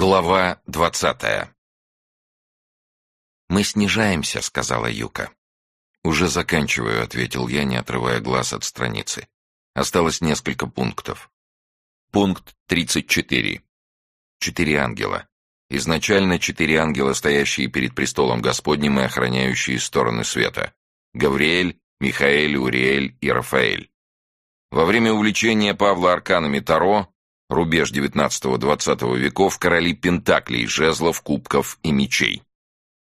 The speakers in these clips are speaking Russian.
Глава двадцатая «Мы снижаемся», — сказала Юка. «Уже заканчиваю», — ответил я, не отрывая глаз от страницы. Осталось несколько пунктов. Пункт тридцать четыре. Четыре ангела. Изначально четыре ангела, стоящие перед престолом Господним и охраняющие стороны света. Гавриэль, Михаэль, Уриэль и Рафаэль. Во время увлечения Павла арканами Таро Рубеж XIX-XX веков короли пентаклей, жезлов, кубков и мечей.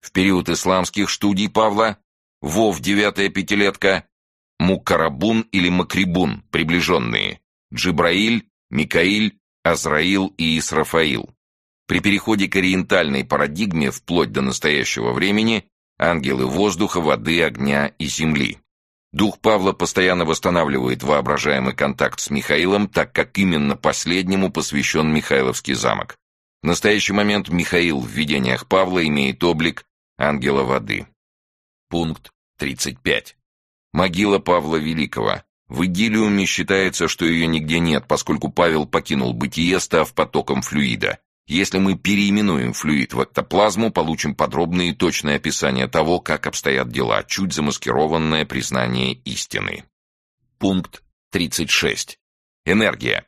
В период исламских студий Павла Вов девятая пятилетка, Мукарабун или Макрибун, приближенные, Джибраиль, Микаиль, Азраил и Исрафаил. При переходе к ориентальной парадигме вплоть до настоящего времени ангелы воздуха, воды, огня и земли. Дух Павла постоянно восстанавливает воображаемый контакт с Михаилом, так как именно последнему посвящен Михайловский замок. В настоящий момент Михаил в видениях Павла имеет облик ангела воды. Пункт 35. Могила Павла Великого. В идиллиуме считается, что ее нигде нет, поскольку Павел покинул бытие, став потоком флюида. Если мы переименуем флюид в эктоплазму, получим подробное и точное описание того, как обстоят дела, чуть замаскированное признание истины. Пункт 36. Энергия.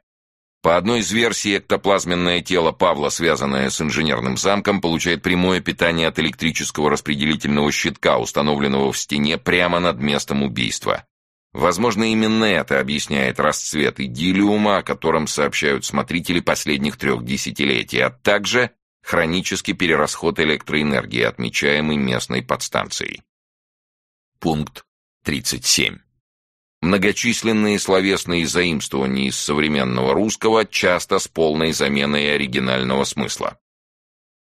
По одной из версий, эктоплазменное тело Павла, связанное с инженерным замком, получает прямое питание от электрического распределительного щитка, установленного в стене прямо над местом убийства. Возможно, именно это объясняет расцвет идиллиума, о котором сообщают смотрители последних трех десятилетий, а также хронический перерасход электроэнергии, отмечаемый местной подстанцией. Пункт 37. Многочисленные словесные заимствования из современного русского часто с полной заменой оригинального смысла.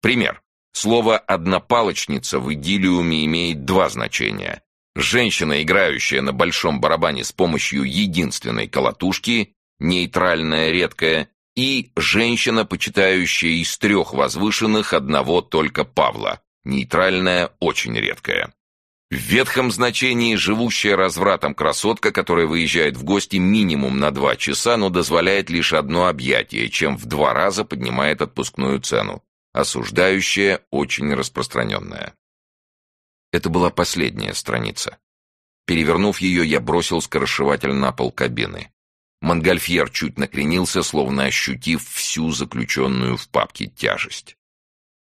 Пример. Слово «однопалочница» в идиллиуме имеет два значения. Женщина, играющая на большом барабане с помощью единственной колотушки, нейтральная, редкая, и женщина, почитающая из трех возвышенных одного только Павла, нейтральная, очень редкая. В ветхом значении живущая развратом красотка, которая выезжает в гости минимум на два часа, но дозволяет лишь одно объятие, чем в два раза поднимает отпускную цену. Осуждающая, очень распространенная. Это была последняя страница. Перевернув ее, я бросил скоросшиватель на пол кабины. Монгольфьер чуть накренился, словно ощутив всю заключенную в папке тяжесть.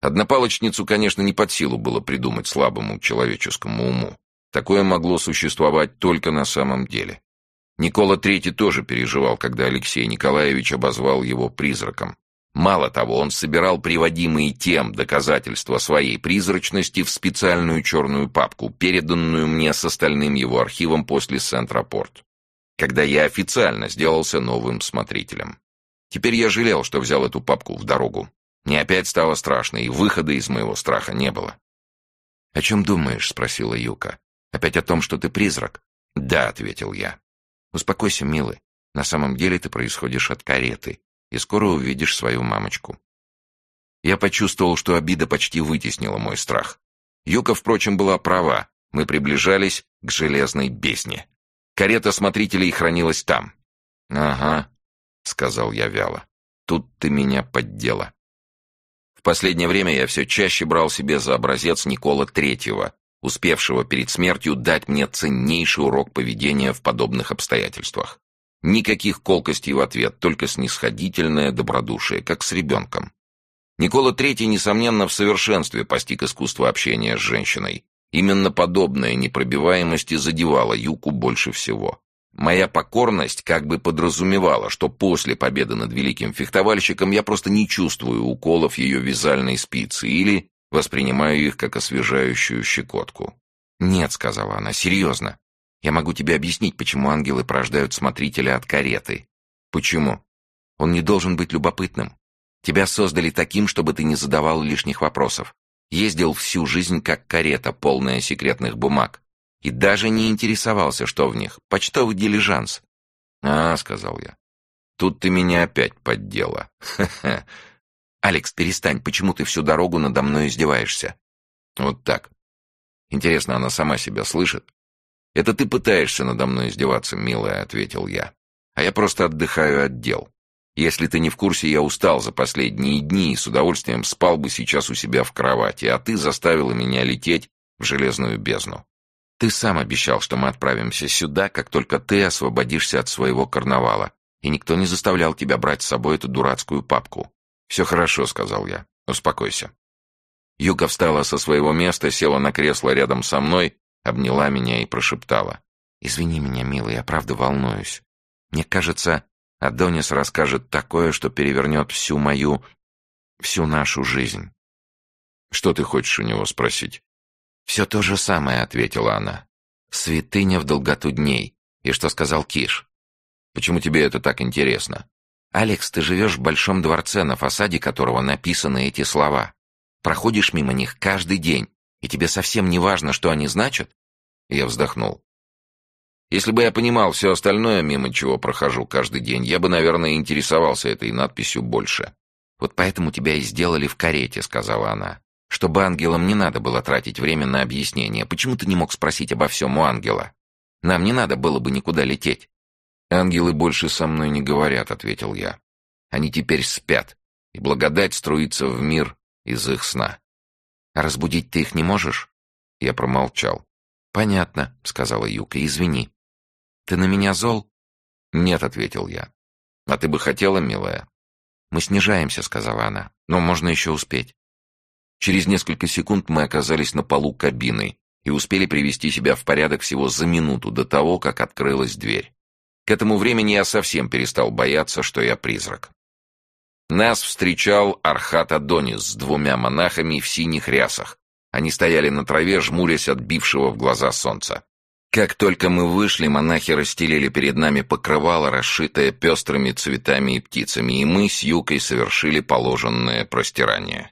Однопалочницу, конечно, не под силу было придумать слабому человеческому уму. Такое могло существовать только на самом деле. Никола III тоже переживал, когда Алексей Николаевич обозвал его призраком. Мало того, он собирал приводимые тем доказательства своей призрачности в специальную черную папку, переданную мне с остальным его архивом после Сент-Рапорт, когда я официально сделался новым смотрителем. Теперь я жалел, что взял эту папку в дорогу. Мне опять стало страшно, и выхода из моего страха не было. «О чем думаешь?» — спросила Юка. «Опять о том, что ты призрак?» «Да», — ответил я. «Успокойся, милый. На самом деле ты происходишь от кареты и скоро увидишь свою мамочку». Я почувствовал, что обида почти вытеснила мой страх. Юка, впрочем, была права. Мы приближались к железной бесне. Карета смотрителей хранилась там. «Ага», — сказал я вяло. «Тут ты меня поддела». В последнее время я все чаще брал себе за образец Никола Третьего, успевшего перед смертью дать мне ценнейший урок поведения в подобных обстоятельствах. Никаких колкостей в ответ, только снисходительное добродушие, как с ребенком. Никола III, несомненно, в совершенстве постиг искусство общения с женщиной. Именно подобная непробиваемость и задевала Юку больше всего. Моя покорность как бы подразумевала, что после победы над великим фехтовальщиком я просто не чувствую уколов ее вязальной спицы или воспринимаю их как освежающую щекотку. «Нет», — сказала она, — «серьезно. Я могу тебе объяснить, почему ангелы порождают смотрителя от кареты. Почему? Он не должен быть любопытным. Тебя создали таким, чтобы ты не задавал лишних вопросов. Ездил всю жизнь как карета, полная секретных бумаг. И даже не интересовался, что в них. Почтовый дилижанс. «А», — сказал я, — «тут ты меня опять поддела. Ха-ха. Алекс, перестань, почему ты всю дорогу надо мной издеваешься?» «Вот так. Интересно, она сама себя слышит?» «Это ты пытаешься надо мной издеваться, милая», — ответил я. «А я просто отдыхаю от дел. Если ты не в курсе, я устал за последние дни и с удовольствием спал бы сейчас у себя в кровати, а ты заставила меня лететь в железную бездну. Ты сам обещал, что мы отправимся сюда, как только ты освободишься от своего карнавала, и никто не заставлял тебя брать с собой эту дурацкую папку. «Все хорошо», — сказал я. «Успокойся». Юка встала со своего места, села на кресло рядом со мной, обняла меня и прошептала. «Извини меня, милый, я правда волнуюсь. Мне кажется, Адонис расскажет такое, что перевернет всю мою... всю нашу жизнь». «Что ты хочешь у него спросить?» «Все то же самое», — ответила она. «Святыня в долготу дней. И что сказал Киш?» «Почему тебе это так интересно?» «Алекс, ты живешь в большом дворце, на фасаде которого написаны эти слова. Проходишь мимо них каждый день, и тебе совсем не важно, что они значат?» Я вздохнул. Если бы я понимал все остальное, мимо чего прохожу каждый день, я бы, наверное, интересовался этой надписью больше. «Вот поэтому тебя и сделали в карете», — сказала она. Чтобы ангелам не надо было тратить время на объяснение. Почему ты не мог спросить обо всем у ангела? Нам не надо было бы никуда лететь. «Ангелы больше со мной не говорят», — ответил я. «Они теперь спят, и благодать струится в мир из их сна». «А разбудить ты их не можешь?» Я промолчал. «Понятно», — сказала Юка, — «извини». «Ты на меня зол?» «Нет», — ответил я. «А ты бы хотела, милая?» «Мы снижаемся», — сказала она, — «но можно еще успеть». Через несколько секунд мы оказались на полу кабины и успели привести себя в порядок всего за минуту до того, как открылась дверь. К этому времени я совсем перестал бояться, что я призрак. Нас встречал Архат Адонис с двумя монахами в синих рясах. Они стояли на траве, жмурясь от бившего в глаза солнца. Как только мы вышли, монахи расстелили перед нами покрывало, расшитое пестрыми цветами и птицами, и мы с Юкой совершили положенное простирание.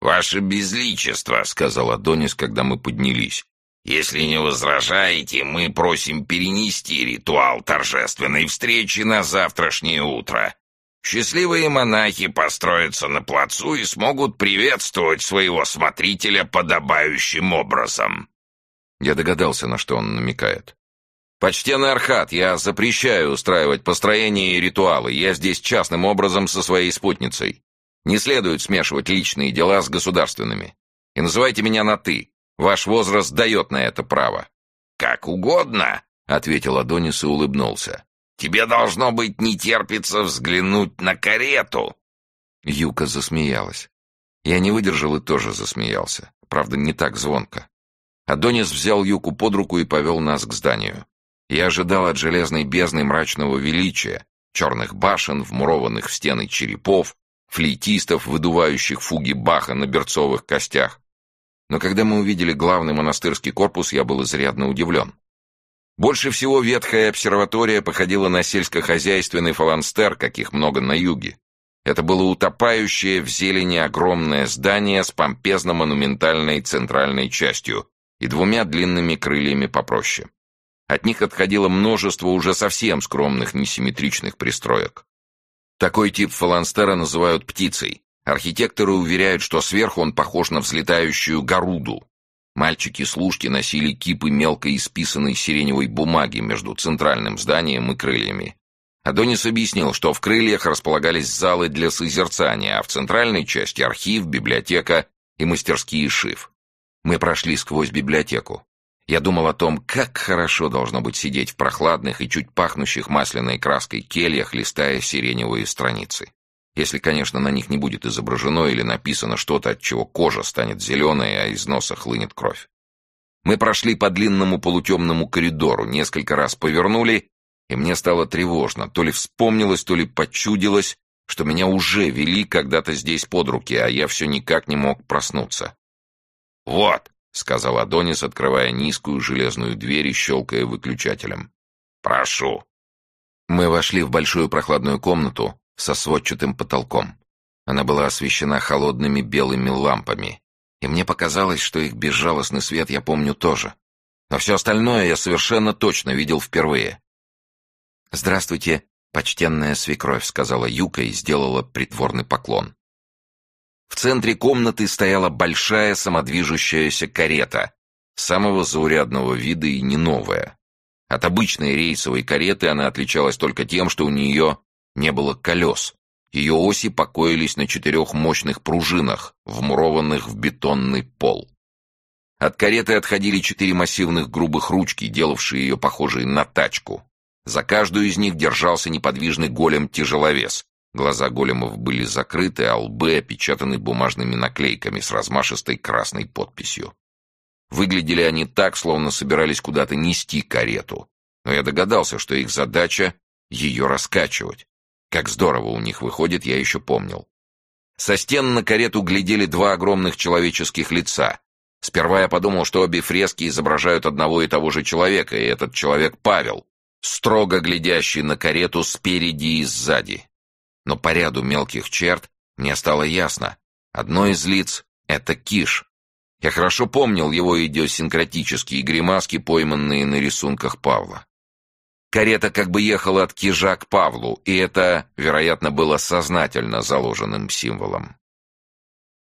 «Ваше безличество», — сказал Адонис, когда мы поднялись. «Если не возражаете, мы просим перенести ритуал торжественной встречи на завтрашнее утро. Счастливые монахи построятся на плацу и смогут приветствовать своего смотрителя подобающим образом». Я догадался, на что он намекает. «Почтенный Архат, я запрещаю устраивать построение и ритуалы. Я здесь частным образом со своей спутницей. Не следует смешивать личные дела с государственными. И называйте меня на «ты». Ваш возраст дает на это право». «Как угодно», — ответил Адонис и улыбнулся. «Тебе должно быть не терпится взглянуть на карету». Юка засмеялась. Я не выдержал и тоже засмеялся. Правда, не так звонко. Адонис взял Юку под руку и повел нас к зданию. Я ожидал от железной бездны мрачного величия, черных башен, вмурованных в стены черепов, флейтистов, выдувающих фуги Баха на берцовых костях. Но когда мы увидели главный монастырский корпус, я был изрядно удивлен. Больше всего ветхая обсерватория походила на сельскохозяйственный фаланстер, каких много на юге. Это было утопающее в зелени огромное здание с помпезно-монументальной центральной частью и двумя длинными крыльями попроще. От них отходило множество уже совсем скромных несимметричных пристроек. Такой тип фаланстера называют птицей. Архитекторы уверяют, что сверху он похож на взлетающую горуду. Мальчики-служки носили кипы мелко исписанной сиреневой бумаги между центральным зданием и крыльями. Адонис объяснил, что в крыльях располагались залы для созерцания, а в центральной части архив, библиотека и мастерские шив. Мы прошли сквозь библиотеку. Я думал о том, как хорошо должно быть сидеть в прохладных и чуть пахнущих масляной краской кельях, листая сиреневые страницы. Если, конечно, на них не будет изображено или написано что-то, от чего кожа станет зеленой, а из носа хлынет кровь. Мы прошли по длинному полутемному коридору, несколько раз повернули, и мне стало тревожно. То ли вспомнилось, то ли почудилось, что меня уже вели когда-то здесь под руки, а я все никак не мог проснуться. «Вот!» — сказал Адонис, открывая низкую железную дверь и щелкая выключателем. «Прошу». Мы вошли в большую прохладную комнату со сводчатым потолком. Она была освещена холодными белыми лампами, и мне показалось, что их безжалостный свет я помню тоже. Но все остальное я совершенно точно видел впервые. «Здравствуйте, почтенная свекровь», — сказала Юка и сделала притворный поклон. В центре комнаты стояла большая самодвижущаяся карета, самого заурядного вида и не новая. От обычной рейсовой кареты она отличалась только тем, что у нее Не было колес. Ее оси покоились на четырех мощных пружинах, вмурованных в бетонный пол. От кареты отходили четыре массивных грубых ручки, делавшие ее похожей на тачку. За каждую из них держался неподвижный голем-тяжеловес. Глаза големов были закрыты, а лбы опечатаны бумажными наклейками с размашистой красной подписью. Выглядели они так, словно собирались куда-то нести карету. Но я догадался, что их задача — ее раскачивать. Как здорово у них выходит, я еще помнил. Со стен на карету глядели два огромных человеческих лица. Сперва я подумал, что обе фрески изображают одного и того же человека, и этот человек Павел, строго глядящий на карету спереди и сзади. Но по ряду мелких черт мне стало ясно. Одно из лиц — это Киш, я хорошо помнил его идиосинкратические гримаски, пойманные на рисунках Павла. Карета как бы ехала от Кижа к Павлу, и это, вероятно, было сознательно заложенным символом.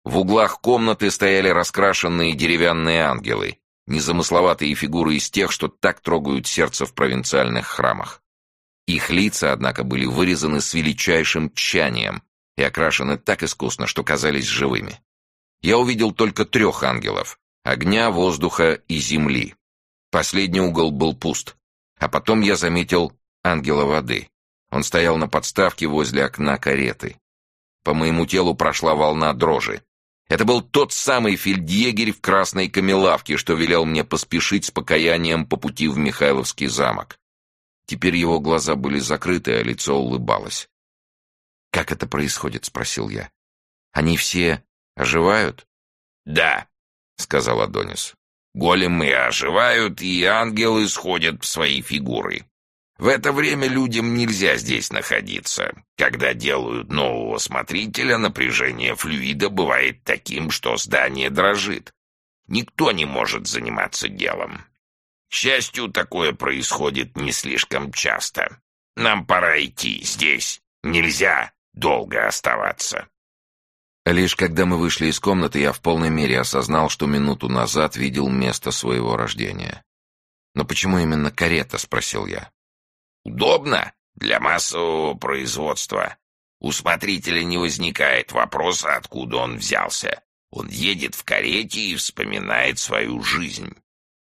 В углах комнаты стояли раскрашенные деревянные ангелы, незамысловатые фигуры из тех, что так трогают сердце в провинциальных храмах. Их лица, однако, были вырезаны с величайшим тщанием и окрашены так искусно, что казались живыми я увидел только трех ангелов — огня, воздуха и земли. Последний угол был пуст. А потом я заметил ангела воды. Он стоял на подставке возле окна кареты. По моему телу прошла волна дрожи. Это был тот самый фельдъегерь в красной камелавке, что велел мне поспешить с покаянием по пути в Михайловский замок. Теперь его глаза были закрыты, а лицо улыбалось. «Как это происходит?» — спросил я. «Они все Оживают? Да, сказал Адонис. Големы оживают, и ангелы сходят в свои фигуры. В это время людям нельзя здесь находиться. Когда делают нового смотрителя, напряжение флюида бывает таким, что здание дрожит. Никто не может заниматься делом. К счастью, такое происходит не слишком часто. Нам пора идти здесь. Нельзя долго оставаться. Лишь когда мы вышли из комнаты, я в полной мере осознал, что минуту назад видел место своего рождения. «Но почему именно карета?» — спросил я. «Удобно для массового производства. У смотрителя не возникает вопроса, откуда он взялся. Он едет в карете и вспоминает свою жизнь.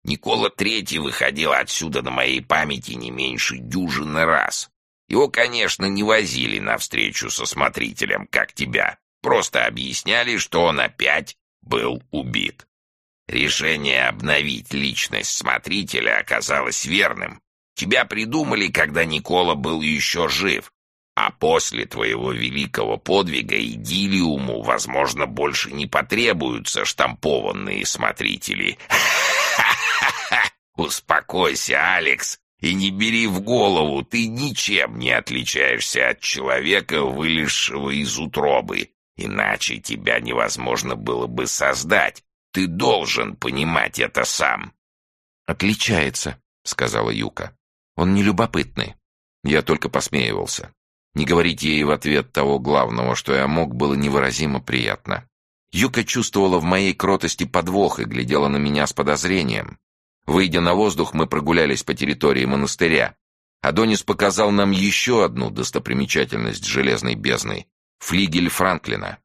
Никола Третий выходил отсюда на моей памяти не меньше дюжины раз. Его, конечно, не возили навстречу со смотрителем, как тебя, Просто объясняли, что он опять был убит. Решение обновить личность смотрителя оказалось верным. Тебя придумали, когда Никола был еще жив, а после твоего великого подвига идиллиуму, возможно, больше не потребуются штампованные смотрители. Успокойся, Алекс, и не бери в голову, ты ничем не отличаешься от человека, вылезшего из утробы. Иначе тебя невозможно было бы создать. Ты должен понимать это сам. «Отличается», — сказала Юка. «Он не любопытный». Я только посмеивался. Не говорить ей в ответ того главного, что я мог, было невыразимо приятно. Юка чувствовала в моей кротости подвох и глядела на меня с подозрением. Выйдя на воздух, мы прогулялись по территории монастыря. Адонис показал нам еще одну достопримечательность железной бездны флигель Франклина.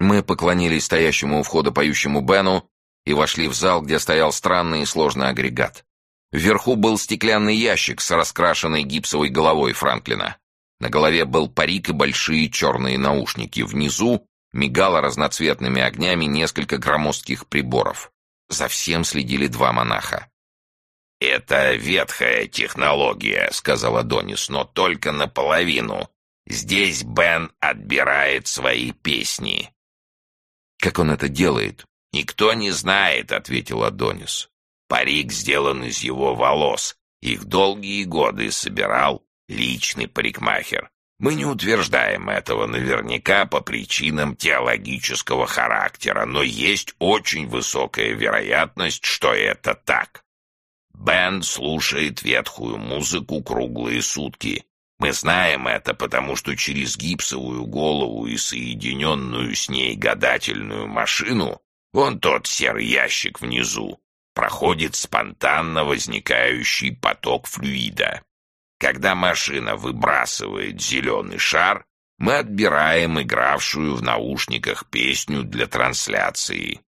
Мы поклонились стоящему у входа поющему Бену и вошли в зал, где стоял странный и сложный агрегат. Вверху был стеклянный ящик с раскрашенной гипсовой головой Франклина. На голове был парик и большие черные наушники. Внизу мигало разноцветными огнями несколько громоздких приборов. За всем следили два монаха. «Это ветхая технология», — сказал Адонис, — «но только наполовину. Здесь Бен отбирает свои песни. Как он это делает? Никто не знает, ответил Адонис. Парик сделан из его волос. Их долгие годы собирал личный парикмахер. Мы не утверждаем этого наверняка по причинам теологического характера, но есть очень высокая вероятность, что это так. Бен слушает ветхую музыку круглые сутки, мы знаем это, потому что через гипсовую голову и соединенную с ней гадательную машину, вон тот серый ящик внизу, проходит спонтанно возникающий поток флюида. Когда машина выбрасывает зеленый шар, мы отбираем игравшую в наушниках песню для трансляции.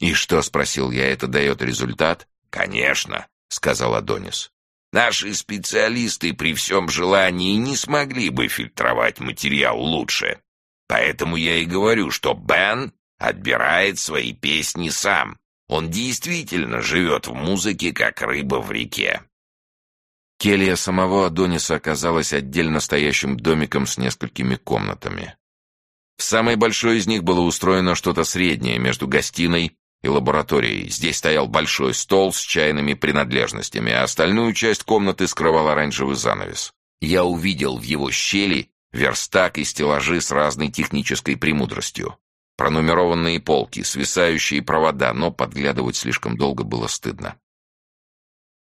«И что?» — спросил я. «Это дает результат?» «Конечно», — сказал Адонис. «Наши специалисты при всем желании не смогли бы фильтровать материал лучше. Поэтому я и говорю, что Бен отбирает свои песни сам. Он действительно живет в музыке, как рыба в реке. Келья самого Адониса оказалась отдельно стоящим домиком с несколькими комнатами. В самой большой из них было устроено что-то среднее между гостиной и лабораторией. Здесь стоял большой стол с чайными принадлежностями, а остальную часть комнаты скрывал оранжевый занавес. Я увидел в его щели верстак и стеллажи с разной технической премудростью. Пронумерованные полки, свисающие провода, но подглядывать слишком долго было стыдно.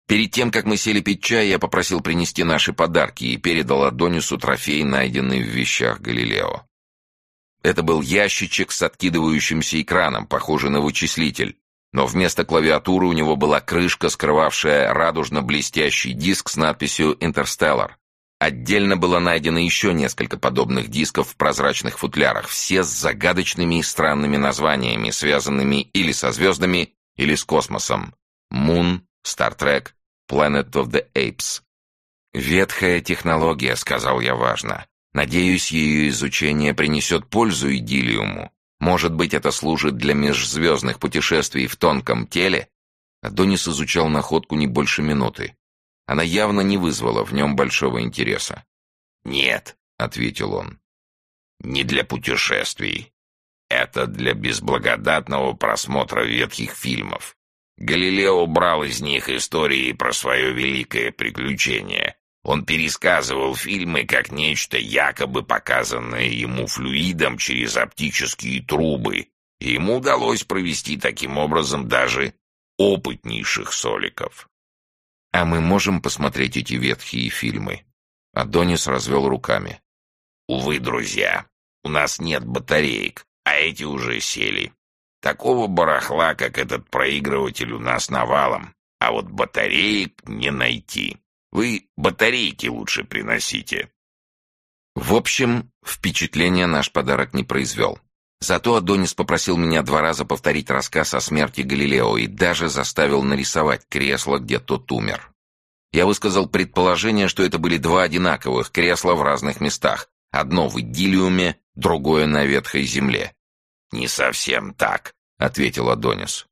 Перед тем, как мы сели пить чай, я попросил принести наши подарки и передал Адонису трофей, найденный в вещах Галилео. Это был ящичек с откидывающимся экраном, похожий на вычислитель, но вместо клавиатуры у него была крышка, скрывавшая радужно-блестящий диск с надписью «Интерстеллар». Отдельно было найдено еще несколько подобных дисков в прозрачных футлярах, все с загадочными и странными названиями, связанными или со звездами, или с космосом. Moon, Star Trek, Planet of the Apes. «Ветхая технология», — сказал я важно. «Надеюсь, ее изучение принесет пользу идиллиуму. Может быть, это служит для межзвездных путешествий в тонком теле?» Адонис изучал находку не больше минуты. Она явно не вызвала в нем большого интереса. «Нет», — ответил он, — «не для путешествий. Это для безблагодатного просмотра ветхих фильмов. Галилео брал из них истории про свое великое приключение. Он пересказывал фильмы как нечто якобы показанное ему флюидом через оптические трубы, и ему удалось провести таким образом даже опытнейших соликов. «А мы можем посмотреть эти ветхие фильмы?» Адонис развел руками. «Увы, друзья, у нас нет батареек, а эти уже сели. Такого барахла, как этот проигрыватель, у нас навалом, а вот батареек не найти. Вы батарейки лучше приносите. В общем, впечатление наш подарок не произвел. Зато Адонис попросил меня два раза повторить рассказ о смерти Галилео и даже заставил нарисовать кресло, где тот умер. Я высказал предположение, что это были два одинаковых кресла в разных местах. Одно в идиллиуме, другое на ветхой земле. «Не совсем так», — ответил Адонис.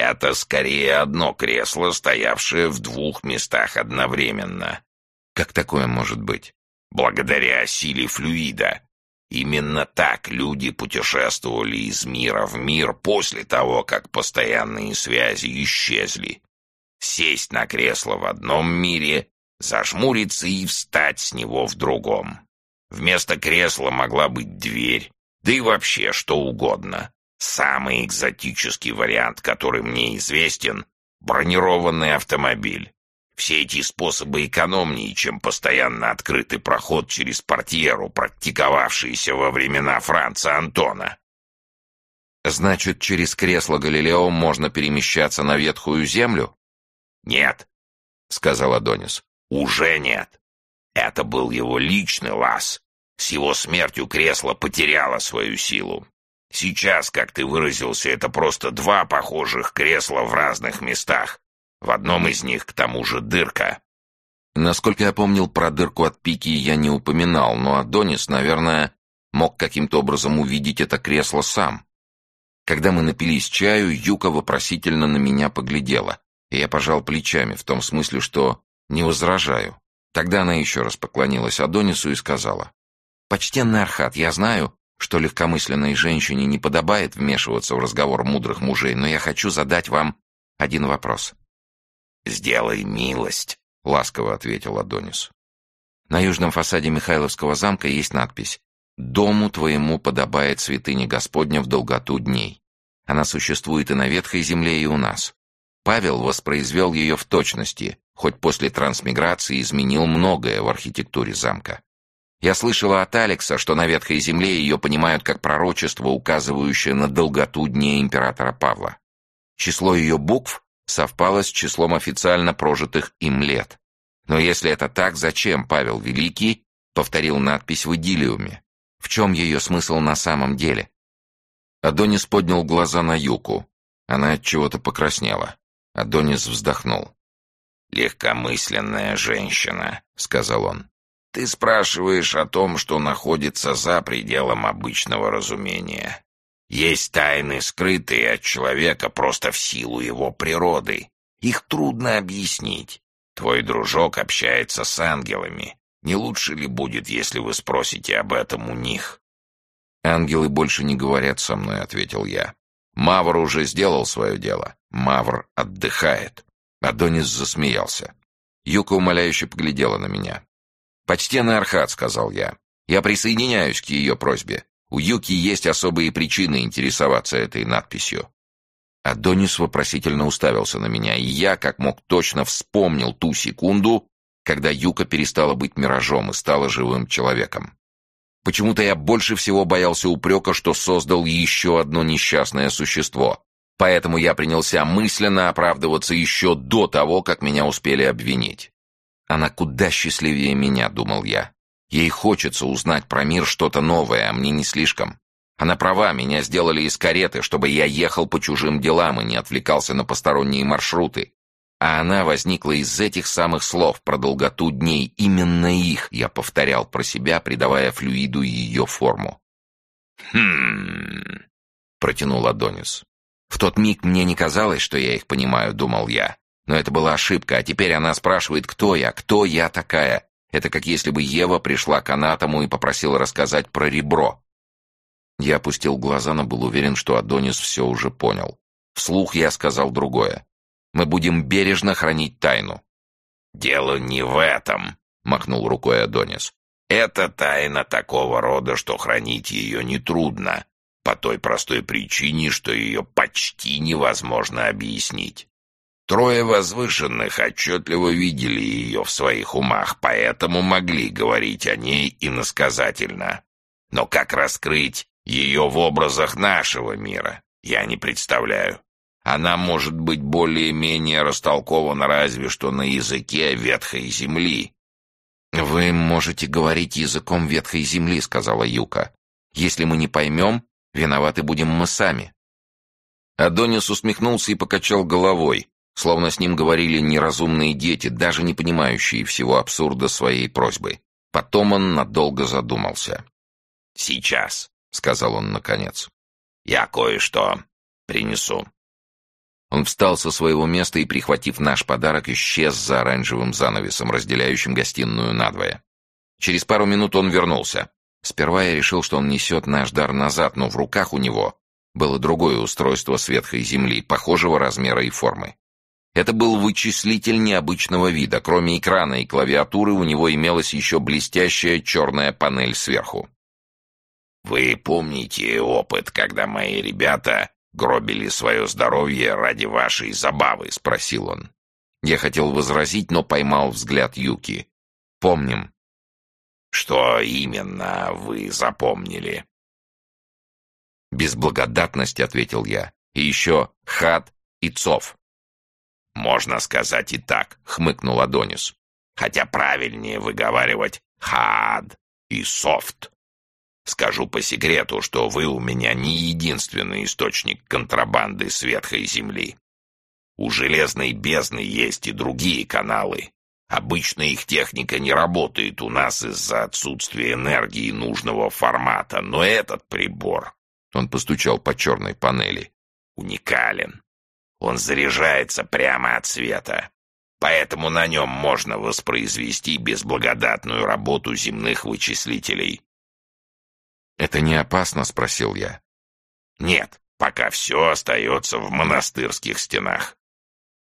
«Это скорее одно кресло, стоявшее в двух местах одновременно». «Как такое может быть?» «Благодаря силе флюида. Именно так люди путешествовали из мира в мир после того, как постоянные связи исчезли. Сесть на кресло в одном мире, зажмуриться и встать с него в другом. Вместо кресла могла быть дверь, да и вообще что угодно. Самый экзотический вариант, который мне известен — бронированный автомобиль. Все эти способы экономнее, чем постоянно открытый проход через портьеру, практиковавшийся во времена Франца Антона. Значит, через кресло Галилео можно перемещаться на ветхую землю? Нет, — сказал Адонис. Уже нет. Это был его личный лаз. С его смертью кресло потеряло свою силу. Сейчас, как ты выразился, это просто два похожих кресла в разных местах. В одном из них, к тому же, дырка. Насколько я помнил, про дырку от пики я не упоминал, но Адонис, наверное, мог каким-то образом увидеть это кресло сам. Когда мы напились чаю, Юка вопросительно на меня поглядела, и я пожал плечами, в том смысле, что не возражаю. Тогда она еще раз поклонилась Адонису и сказала, «Почтенный Архат, я знаю, что легкомысленной женщине не подобает вмешиваться в разговор мудрых мужей, но я хочу задать вам один вопрос. «Сделай милость», — ласково ответил Адонис. На южном фасаде Михайловского замка есть надпись «Дому твоему подобает святыня Господня в долготу дней». Она существует и на ветхой земле, и у нас. Павел воспроизвел ее в точности, хоть после трансмиграции изменил многое в архитектуре замка. Я слышала от Алекса, что на Ветхой Земле ее понимают как пророчество, указывающее на долготу дней императора Павла. Число ее букв совпало с числом официально прожитых им лет. Но если это так, зачем Павел Великий повторил надпись в идиллиуме? В чем ее смысл на самом деле? Адонис поднял глаза на Юку. Она от чего-то покраснела. Адонис вздохнул. «Легкомысленная женщина», — сказал он. «Ты спрашиваешь о том, что находится за пределом обычного разумения. Есть тайны, скрытые от человека просто в силу его природы. Их трудно объяснить. Твой дружок общается с ангелами. Не лучше ли будет, если вы спросите об этом у них?» «Ангелы больше не говорят со мной», — ответил я. «Мавр уже сделал свое дело. Мавр отдыхает». Адонис засмеялся. Юка умоляюще поглядела на меня. «Почтенный Архат», — сказал я. «Я присоединяюсь к ее просьбе. У Юки есть особые причины интересоваться этой надписью». Адонис вопросительно уставился на меня, и я, как мог, точно вспомнил ту секунду, когда Юка перестала быть миражом и стала живым человеком. Почему-то я больше всего боялся упрека, что создал еще одно несчастное существо. Поэтому я принялся мысленно оправдываться еще до того, как меня успели обвинить. Она куда счастливее меня, думал я. Ей хочется узнать про мир что-то новое, а мне не слишком. Она права, меня сделали из кареты, чтобы я ехал по чужим делам и не отвлекался на посторонние маршруты. А она возникла из этих самых слов про долготу дней. Именно их я повторял про себя, придавая флюиду ее форму. «Хм...» — протянул Адонис. В тот миг мне не казалось, что я их понимаю, думал я. Но это была ошибка, а теперь она спрашивает, кто я, кто я такая. Это как если бы Ева пришла к Анатому и попросила рассказать про ребро. Я опустил глаза, но был уверен, что Адонис все уже понял. Вслух я сказал другое. Мы будем бережно хранить тайну». «Дело не в этом», — махнул рукой Адонис. «Это тайна такого рода, что хранить ее нетрудно, по той простой причине, что ее почти невозможно объяснить. Трое возвышенных отчетливо видели ее в своих умах, поэтому могли говорить о ней иносказательно. Но как раскрыть ее в образах нашего мира, я не представляю. Она может быть более-менее растолкована разве что на языке ветхой земли. «Вы можете говорить языком ветхой земли», — сказала Юка. «Если мы не поймем, виноваты будем мы сами». Адонис усмехнулся и покачал головой, словно с ним говорили неразумные дети, даже не понимающие всего абсурда своей просьбы. Потом он надолго задумался. «Сейчас», — сказал он наконец, — «я кое-что принесу». Он встал со своего места и, прихватив наш подарок, исчез за оранжевым занавесом, разделяющим гостиную надвое. Через пару минут он вернулся. Сперва я решил, что он несет наш дар назад, но в руках у него было другое устройство с ветхой земли, похожего размера и формы. Это был вычислитель необычного вида. Кроме экрана и клавиатуры у него имелась еще блестящая черная панель сверху. «Вы помните опыт, когда мои ребята гробили свое здоровье ради вашей забавы?» — спросил он. Я хотел возразить, но поймал взгляд Юки. «Помним». «Что именно вы запомнили?» «Безблагодатность», — ответил я. «И еще хат и цов». «Можно сказать и так», — хмыкнул Адонис. «Хотя правильнее выговаривать хад и софт. Скажу по секрету, что вы у меня не единственный источник контрабанды с ветхой земли. У железной бездны есть и другие каналы. Обычно их техника не работает у нас из-за отсутствия энергии нужного формата, но этот прибор, он постучал по черной панели, уникален. Он заряжается прямо от света. Поэтому на нем можно воспроизвести безблагодатную работу земных вычислителей. «Это не опасно?» — спросил я. «Нет, пока все остается в монастырских стенах».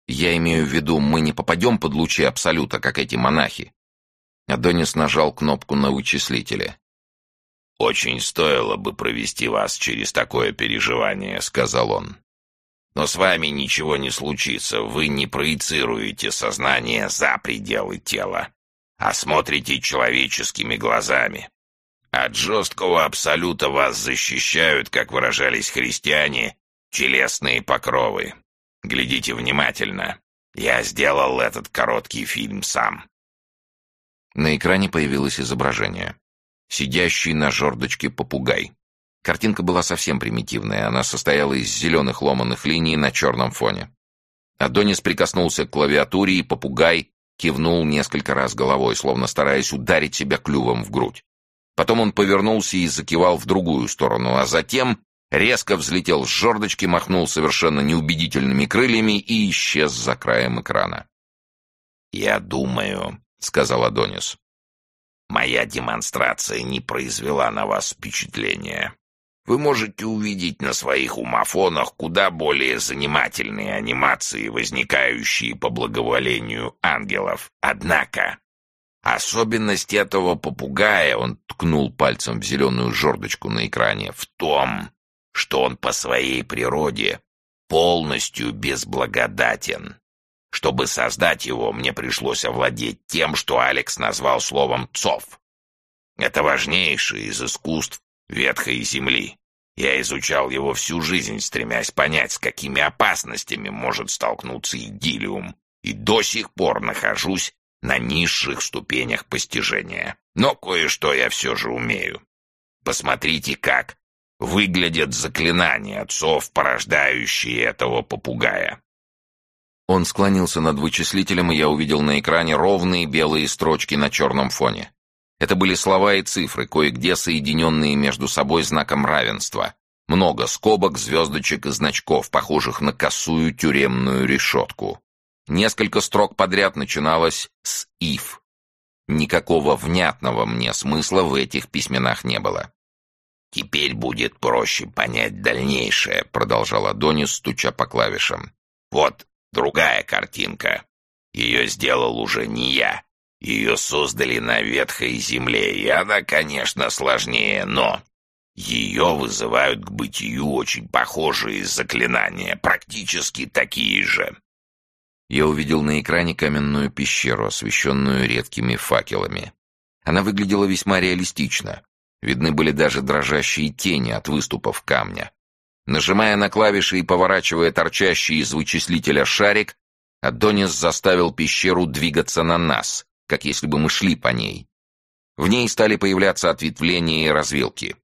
«Я имею в виду, мы не попадем под лучи Абсолюта, как эти монахи». Адонис нажал кнопку на вычислителе. «Очень стоило бы провести вас через такое переживание», — сказал он. «Но с вами ничего не случится, вы не проецируете сознание за пределы тела, а смотрите человеческими глазами. От жесткого абсолюта вас защищают, как выражались христиане, телесные покровы. Глядите внимательно. Я сделал этот короткий фильм сам. На экране появилось изображение. Сидящий на жердочке попугай. Картинка была совсем примитивная, она состояла из зеленых ломаных линий на черном фоне. Адонис прикоснулся к клавиатуре, и попугай кивнул несколько раз головой, словно стараясь ударить себя клювом в грудь. Потом он повернулся и закивал в другую сторону, а затем резко взлетел с жердочки, махнул совершенно неубедительными крыльями и исчез за краем экрана. «Я думаю», — сказал Адонис, — «моя демонстрация не произвела на вас впечатления. Вы можете увидеть на своих умофонах куда более занимательные анимации, возникающие по благоволению ангелов. Однако, особенность этого попугая, он ткнул пальцем в зеленую жердочку на экране, в том, что он по своей природе полностью безблагодатен. Чтобы создать его, мне пришлось овладеть тем, что Алекс назвал словом «цов». Это важнейшее из искусств ветхой земли. Я изучал его всю жизнь, стремясь понять, с какими опасностями может столкнуться идиллиум, и до сих пор нахожусь на низших ступенях постижения. Но кое-что я все же умею. Посмотрите, как выглядят заклинания отцов, порождающие этого попугая. Он склонился над вычислителем, и я увидел на экране ровные белые строчки на черном фоне. Это были слова и цифры, кое-где соединенные между собой знаком равенства. Много скобок, звездочек и значков, похожих на косую тюремную решетку. Несколько строк подряд начиналось с «ив». Никакого внятного мне смысла в этих письменах не было. «Теперь будет проще понять дальнейшее», — продолжал Адонис, стуча по клавишам. «Вот другая картинка. Ее сделал уже не я. Ее создали на ветхой земле, и она, конечно, сложнее, но... Ее вызывают к бытию очень похожие заклинания, практически такие же. Я увидел на экране каменную пещеру, освещенную редкими факелами. Она выглядела весьма реалистично. Видны были даже дрожащие тени от выступов камня. Нажимая на клавиши и поворачивая торчащий из вычислителя шарик, Адонис заставил пещеру двигаться на нас, как если бы мы шли по ней. В ней стали появляться ответвления и развилки.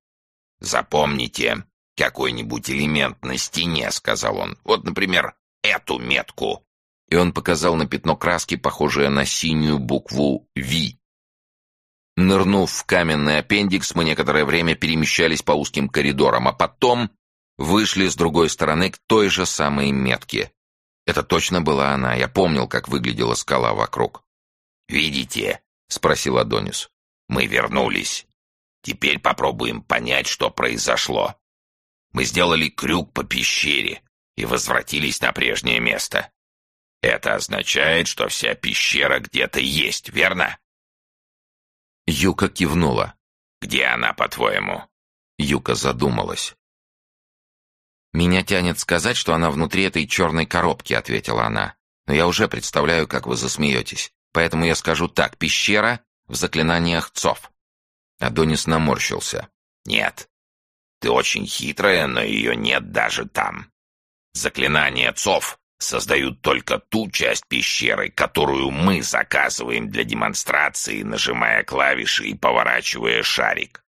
«Запомните какой-нибудь элемент на стене», — сказал он. «Вот, например, эту метку». И он показал на пятно краски, похожее на синюю букву «Ви». Нырнув в каменный аппендикс, мы некоторое время перемещались по узким коридорам, а потом вышли с другой стороны к той же самой метке. Это точно была она, я помнил, как выглядела скала вокруг. «Видите?» — спросил Адонис. «Мы вернулись. Теперь попробуем понять, что произошло. Мы сделали крюк по пещере и возвратились на прежнее место. Это означает, что вся пещера где-то есть, верно?» Юка кивнула. «Где она, по-твоему?» Юка задумалась. «Меня тянет сказать, что она внутри этой черной коробки», — ответила она. «Но я уже представляю, как вы засмеетесь. Поэтому я скажу так, пещера в заклинаниях цов. Адонис наморщился. Нет. Ты очень хитрая, но ее нет даже там. Заклинания цов создают только ту часть пещеры, которую мы заказываем для демонстрации, нажимая клавиши и поворачивая шарик.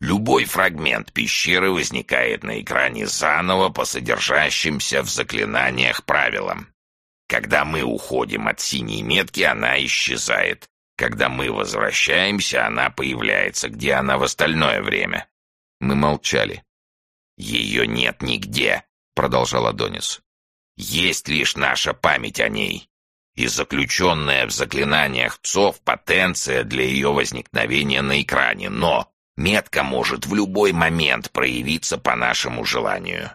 Любой фрагмент пещеры возникает на экране заново по содержащимся в заклинаниях правилам. Когда мы уходим от синей метки, она исчезает. Когда мы возвращаемся, она появляется. Где она в остальное время? Мы молчали. «Ее нет нигде», — продолжал Адонис. «Есть лишь наша память о ней и заключенная в заклинаниях ЦОВ потенция для ее возникновения на экране, но метка может в любой момент проявиться по нашему желанию.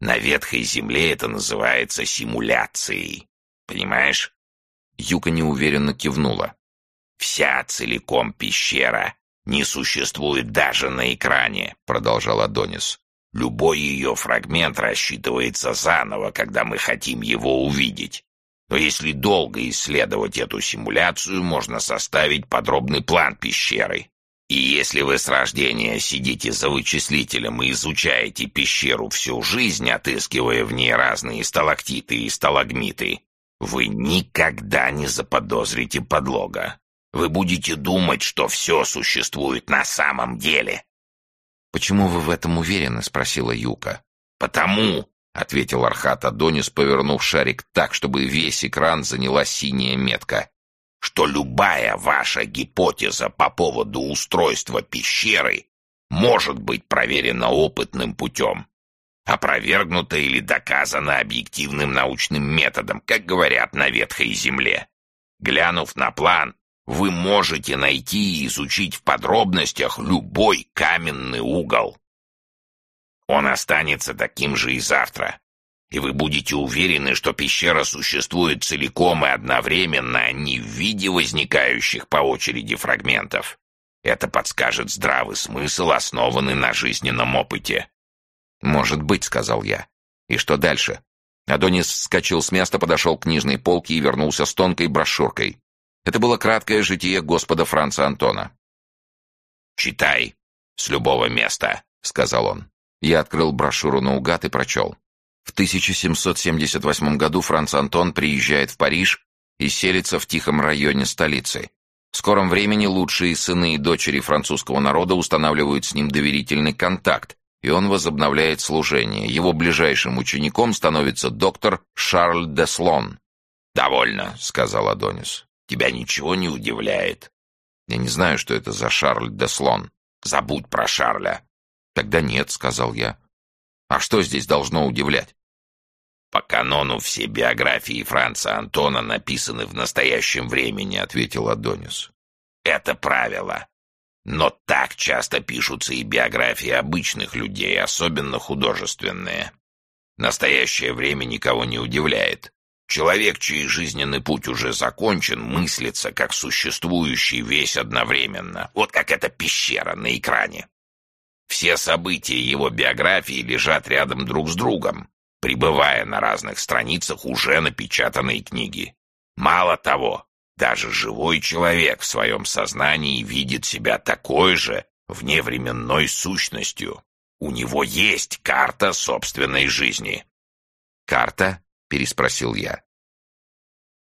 На ветхой земле это называется симуляцией. Понимаешь?» Юка неуверенно кивнула. «Вся целиком пещера не существует даже на экране», — продолжал Адонис. «Любой ее фрагмент рассчитывается заново, когда мы хотим его увидеть. Но если долго исследовать эту симуляцию, можно составить подробный план пещеры. И если вы с рождения сидите за вычислителем и изучаете пещеру всю жизнь, отыскивая в ней разные сталактиты и сталагмиты, вы никогда не заподозрите подлога. Вы будете думать, что все существует на самом деле. «Почему вы в этом уверены?» — спросила Юка. «Потому», — ответил Архат Адонис, повернув шарик так, чтобы весь экран заняла синяя метка, «что любая ваша гипотеза по поводу устройства пещеры может быть проверена опытным путем, опровергнута или доказана объективным научным методом, как говорят на ветхой земле. Глянув на план, вы можете найти и изучить в подробностях любой каменный угол. Он останется таким же и завтра, и вы будете уверены, что пещера существует целиком и одновременно, а не в виде возникающих по очереди фрагментов. Это подскажет здравый смысл, основанный на жизненном опыте. «Может быть», — сказал я. «И что дальше?» Адонис вскочил с места, подошел к книжной полке и вернулся с тонкой брошюркой. Это было краткое житие господа Франца Антона. «Читай с любого места», — сказал он. Я открыл брошюру наугад и прочел. В 1778 году Франц Антон приезжает в Париж и селится в тихом районе столицы. В скором времени лучшие сыны и дочери французского народа устанавливают с ним доверительный контакт, и он возобновляет служение. Его ближайшим учеником становится доктор Шарль де Слон. «Довольно», — сказал Адонис. Тебя ничего не удивляет. Я не знаю, что это за Шарль де Слон. Забудь про Шарля. Тогда нет, сказал я. А что здесь должно удивлять? По канону все биографии Франца Антона написаны в настоящем времени, ответил Адонис. Это правило. Но так часто пишутся и биографии обычных людей, особенно художественные. Настоящее время никого не удивляет. Человек, чей жизненный путь уже закончен, мыслится как существующий весь одновременно, вот как эта пещера на экране. Все события его биографии лежат рядом друг с другом, пребывая на разных страницах уже напечатанной книги. Мало того, даже живой человек в своем сознании видит себя такой же вневременной сущностью. У него есть карта собственной жизни. Карта переспросил я.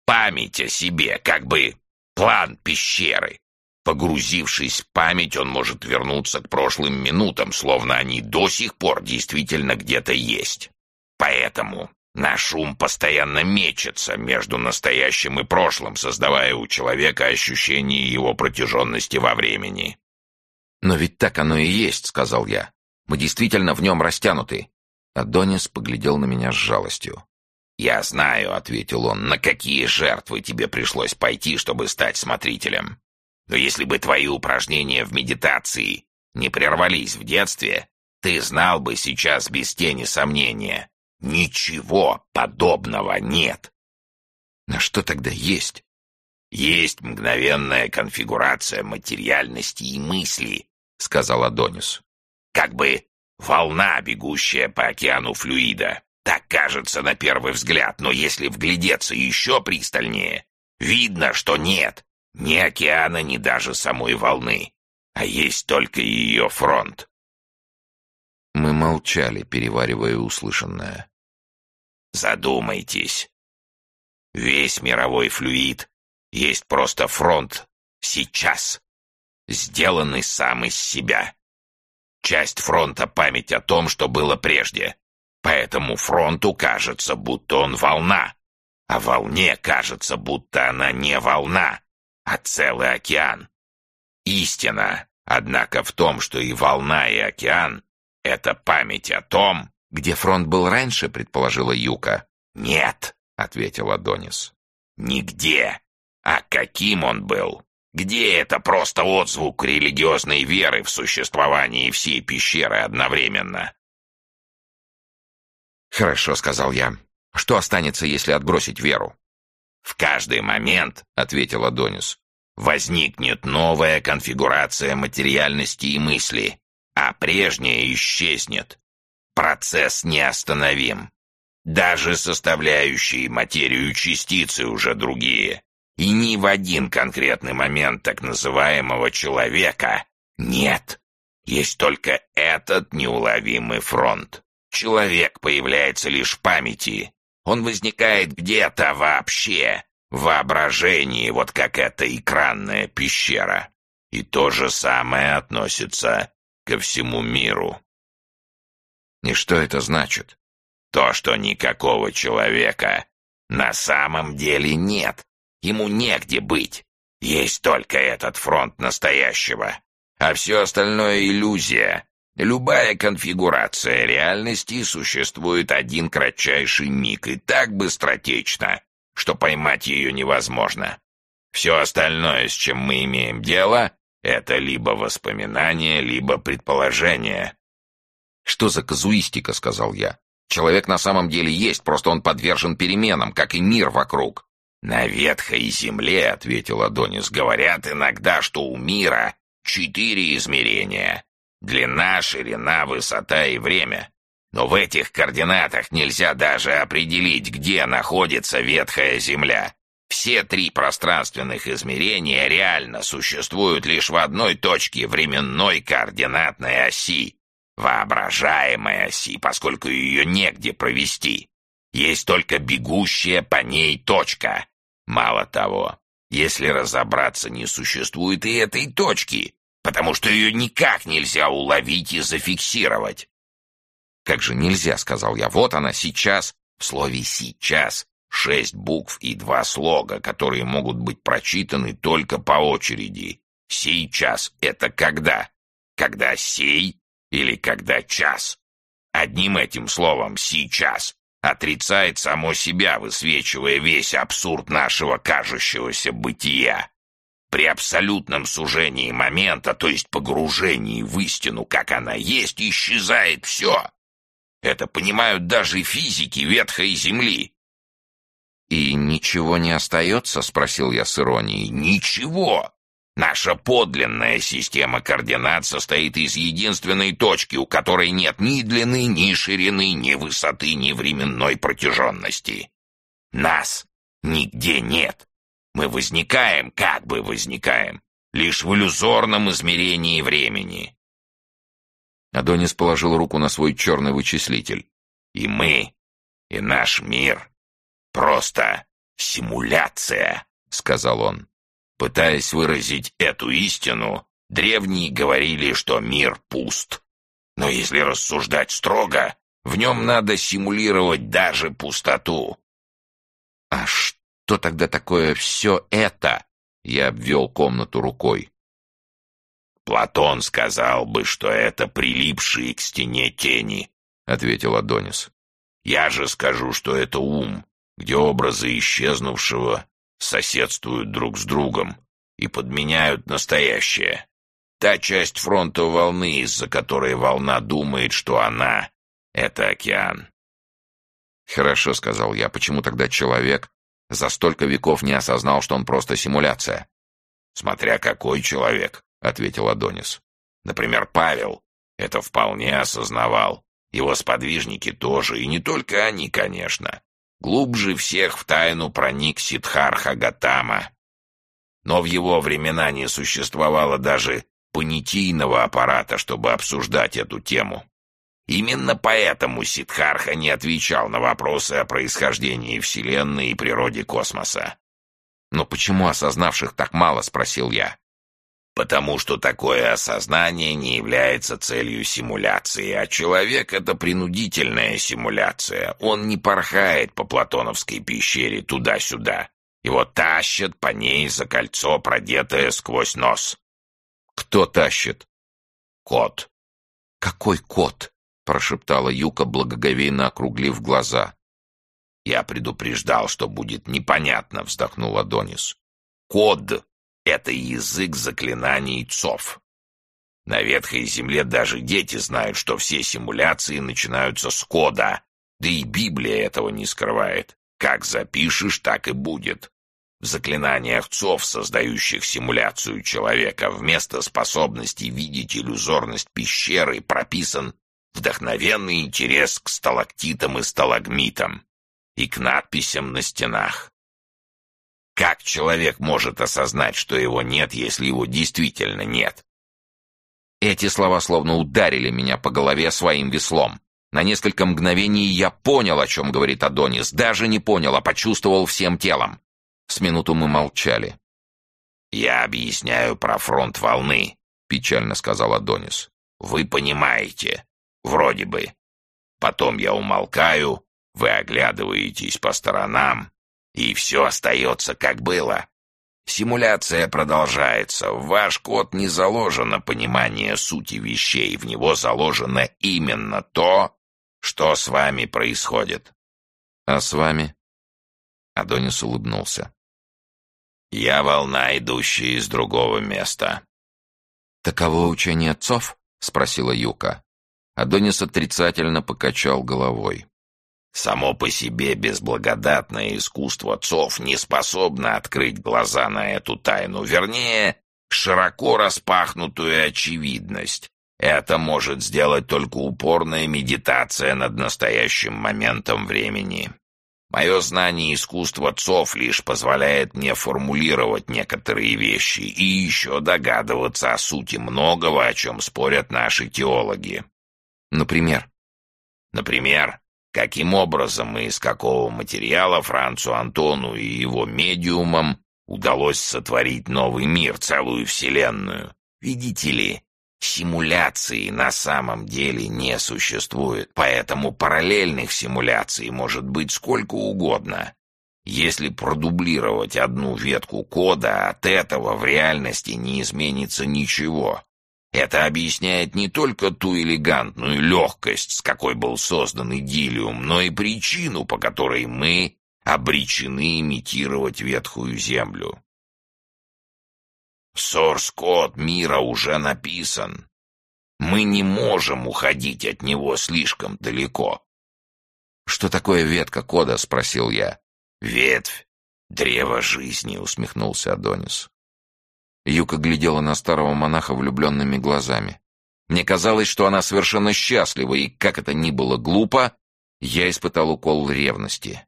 Память о себе, как бы план пещеры. Погрузившись в память, он может вернуться к прошлым минутам, словно они до сих пор действительно где-то есть. Поэтому наш ум постоянно мечется между настоящим и прошлым, создавая у человека ощущение его протяженности во времени. «Но ведь так оно и есть», — сказал я. «Мы действительно в нем растянуты». Адонис поглядел на меня с жалостью. «Я знаю», — ответил он, — «на какие жертвы тебе пришлось пойти, чтобы стать смотрителем. Но если бы твои упражнения в медитации не прервались в детстве, ты знал бы сейчас без тени сомнения. Ничего подобного нет». «На что тогда есть?» «Есть мгновенная конфигурация материальности и мысли», — сказал Адонис. «Как бы волна, бегущая по океану флюида. Так кажется на первый взгляд, но если вглядеться еще пристальнее, видно, что нет ни океана, ни даже самой волны, а есть только ее фронт. Молчали, переваривая услышанное. Задумайтесь. Весь мировой флюид есть просто фронт сейчас, сделанный сам из себя. Часть фронта — память о том, что было прежде, Поэтому фронту кажется, будто он волна, а волне кажется, будто она не волна, а целый океан. Истина, однако, в том, что и волна, и океан — это память о том, где фронт был раньше, предположила Юка. «Нет», — ответил Адонис. «Нигде. А каким он был? Где это просто отзвук религиозной веры в существовании всей пещеры одновременно? «Хорошо», — сказал я. «Что останется, если отбросить веру?» «В каждый момент», — ответил Адонис, — «возникнет новая конфигурация материальности и мысли, а прежняя исчезнет. Процесс неостановим. Даже составляющие материю частицы уже другие. И ни в один конкретный момент так называемого человека нет. Есть только этот неуловимый фронт. Человек появляется лишь в памяти. Он возникает где-то вообще, в воображении, вот как эта экранная пещера. И то же самое относится ко всему миру. И что это значит? То, что никакого человека на самом деле нет. Ему негде быть. Есть только этот фронт настоящего. А все остальное иллюзия. Любая конфигурация реальности существует один кратчайший миг и так быстротечно, что поймать ее невозможно. Все остальное, с чем мы имеем дело, это либо воспоминание, либо предположение. «Что за казуистика?» — сказал я. «Человек на самом деле есть, просто он подвержен переменам, как и мир вокруг». «На ветхой земле», — ответил Адонис, — «говорят иногда, что у мира четыре измерения. Длина, ширина, высота и время. Но в этих координатах нельзя даже определить, где находится ветхая земля. Все три пространственных измерения реально существуют лишь в одной точке временной координатной оси, воображаемой оси, поскольку ее негде провести. Есть только бегущая по ней точка. Мало того, если разобраться, не существует и этой точки, потому что ее никак нельзя уловить и зафиксировать. «Как же нельзя?» — сказал я. «Вот она сейчас». В слове «сейчас» шесть букв и два слога, которые могут быть прочитаны только по очереди. «Сейчас» — это когда? Когда «сей» или когда «час»? Одним этим словом «сейчас» отрицает само себя, высвечивая весь абсурд нашего кажущегося бытия. При абсолютном сужении момента, то есть погружении в истину, как она есть, исчезает все. Это понимают даже физики ветхой Земли. «И ничего не остается?» — спросил я с иронией. «Ничего! Наша подлинная система координат состоит из единственной точки, у которой нет ни длины, ни ширины, ни высоты, ни временной протяженности. Нас нигде нет. Мы возникаем, как бы возникаем, лишь в иллюзорном измерении времени. Адонис положил руку на свой черный вычислитель. И мы, и наш мир — просто симуляция, — сказал он. Пытаясь выразить эту истину, древние говорили, что мир пуст. Но если рассуждать строго, в нем надо симулировать даже пустоту. «А что тогда такое все это?» Я обвел комнату рукой. «Платон сказал бы, что это прилипшие к стене тени», — ответил Адонис. «Я же скажу, что это ум, где образы исчезнувшего соседствуют друг с другом и подменяют настоящее. Та часть фронта волны, из-за которой волна думает, что она — это океан. «Хорошо», — сказал я, — «почему тогда человек за столько веков не осознал, что он просто симуляция?» «Смотря какой человек», — ответил Адонис. «Например, Павел это вполне осознавал. Его сподвижники тоже, и не только они, конечно. Глубже всех в тайну проник Сидхарха Гатама. Но в его времена не существовало даже понятийного аппарата, чтобы обсуждать эту тему. Именно поэтому Сидхарха не отвечал на вопросы о происхождении Вселенной и природе космоса. «Но почему осознавших так мало?» — спросил я. Потому что такое осознание не является целью симуляции, а человек — это принудительная симуляция. Он не порхает по платоновской пещере туда-сюда. Его тащат по ней за кольцо, продетое сквозь нос. «Кто тащит?» «Кот». «Какой кот?» — прошептала Юка, благоговейно округлив глаза. «Я предупреждал, что будет непонятно», — вздохнул Адонис. «Код это язык заклинаний цов. На ветхой земле даже дети знают, что все симуляции начинаются с кода, да и Библия этого не скрывает. Как запишешь, так и будет. В заклинаниях цов, создающих симуляцию человека, вместо способности видеть иллюзорность пещеры прописан вдохновенный интерес к сталактитам и сталагмитам и к надписям на стенах. Как человек может осознать, что его нет, если его действительно нет? Эти слова словно ударили меня по голове своим веслом. На несколько мгновений я понял, о чем говорит Адонис. Даже не понял, а почувствовал всем телом. С минуту мы молчали. «Я объясняю про фронт волны», — печально сказал Адонис. «Вы понимаете. Вроде бы. Потом я умолкаю, вы оглядываетесь по сторонам, и все остается как было. Симуляция продолжается. В ваш код не заложено понимание сути вещей, в него заложено именно то, что с вами происходит. А с вами? Адонис улыбнулся. Я волна, идущая из другого места. Таково учение отцов? Спросила Юка. Адонис отрицательно покачал головой. Само по себе безблагодатное искусство отцов не способно открыть глаза на эту тайну, вернее, широко распахнутую очевидность. Это может сделать только упорная медитация над настоящим моментом времени. Мое знание искусства отцов лишь позволяет мне формулировать некоторые вещи и еще догадываться о сути многого, о чем спорят наши теологи. Например? Например, каким образом и из какого материала Францу Антону и его медиумам удалось сотворить новый мир, целую вселенную. Видите ли, симуляции на самом деле не существует, поэтому параллельных симуляций может быть сколько угодно. Если продублировать одну ветку кода, от этого в реальности не изменится ничего. Это объясняет не только ту элегантную легкость, с какой был создан идиллиум, но и причину, по которой мы обречены имитировать ветхую землю. Сорс-код мира уже написан. Мы не можем уходить от него слишком далеко. «Что такое ветка кода?» — спросил я. «Ветвь. Древо жизни», — усмехнулся Адонис. Юка глядела на старого монаха влюбленными глазами. Мне казалось, что она совершенно счастлива, и, как это ни было глупо, я испытал укол ревности.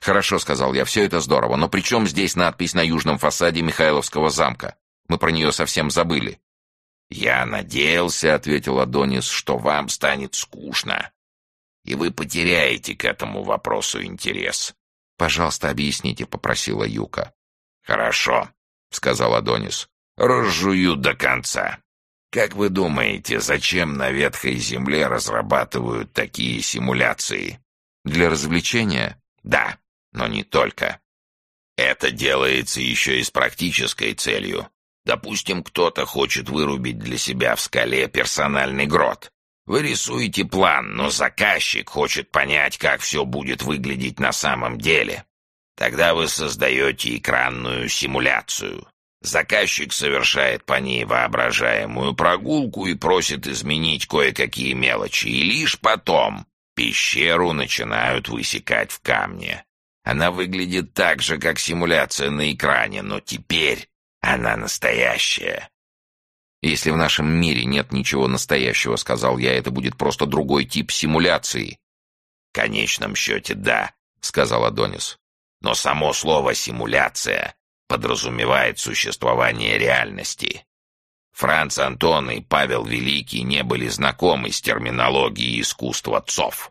«Хорошо», — сказал я, — «все это здорово, но при чем здесь надпись на южном фасаде Михайловского замка? Мы про нее совсем забыли». «Я надеялся», — ответил Адонис, — «что вам станет скучно, и вы потеряете к этому вопросу интерес». «Пожалуйста, объясните», — попросила Юка. «Хорошо», — сказал Адонис. «Разжую до конца. Как вы думаете, зачем на ветхой земле разрабатывают такие симуляции?» «Для развлечения?» «Да, но не только. Это делается еще и с практической целью. Допустим, кто-то хочет вырубить для себя в скале персональный грот. Вы рисуете план, но заказчик хочет понять, как все будет выглядеть на самом деле. Тогда вы создаете экранную симуляцию. Заказчик совершает по ней воображаемую прогулку и просит изменить кое-какие мелочи, и лишь потом пещеру начинают высекать в камне. Она выглядит так же, как симуляция на экране, но теперь она настоящая. «Если в нашем мире нет ничего настоящего, — сказал я, — это будет просто другой тип симуляции». «В конечном счете, да», — сказал Адонис. Но само слово «симуляция» подразумевает существование реальности. Франц Антон и Павел Великий не были знакомы с терминологией искусства отцов.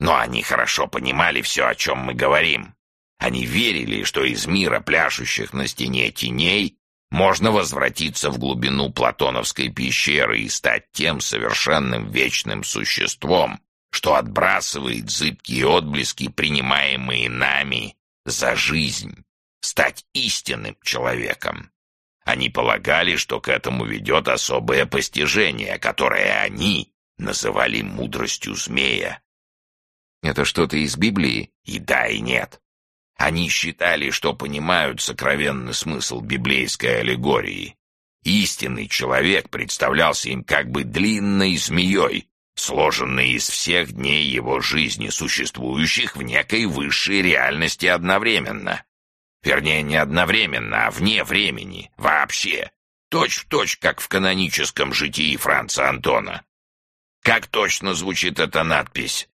Но они хорошо понимали все, о чем мы говорим. Они верили, что из мира пляшущих на стене теней можно возвратиться в глубину платоновской пещеры и стать тем совершенным вечным существом, что отбрасывает зыбкие отблески, принимаемые нами за жизнь, стать истинным человеком. Они полагали, что к этому ведет особое постижение, которое они называли мудростью змея. Это что-то из Библии? И да, и нет. Они считали, что понимают сокровенный смысл библейской аллегории. Истинный человек представлялся им как бы длинной змеей, сложенный из всех дней его жизни, существующих в некой высшей реальности одновременно. Вернее, не одновременно, а вне времени, вообще. Точь в точь, как в каноническом житии Франца Антона. Как точно звучит эта надпись?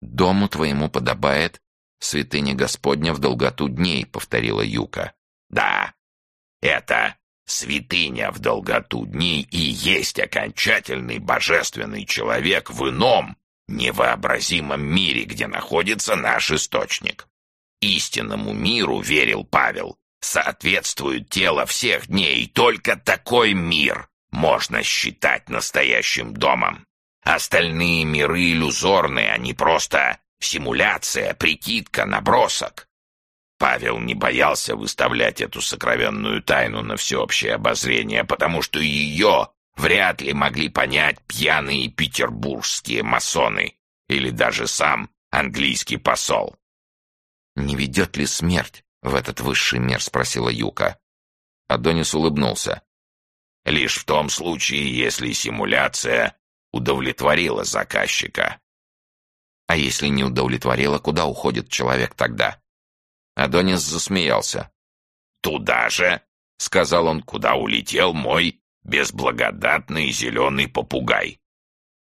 «Дому твоему подобает святыня Господня в долготу дней», — повторила Юка. «Да, это Святыня в долготу дней и есть окончательный божественный человек в ином, невообразимом мире, где находится наш источник. Истинному миру, верил Павел, соответствует тело всех дней. Только такой мир можно считать настоящим домом. Остальные миры иллюзорные, они просто симуляция, прикидка, набросок. Павел не боялся выставлять эту сокровенную тайну на всеобщее обозрение, потому что ее вряд ли могли понять пьяные петербургские масоны или даже сам английский посол. «Не ведет ли смерть в этот высший мир?» — спросила Юка. Адонис улыбнулся. «Лишь в том случае, если симуляция удовлетворила заказчика». «А если не удовлетворила, куда уходит человек тогда?» Адонис засмеялся. «Туда же», — сказал он, — «куда улетел мой безблагодатный зеленый попугай».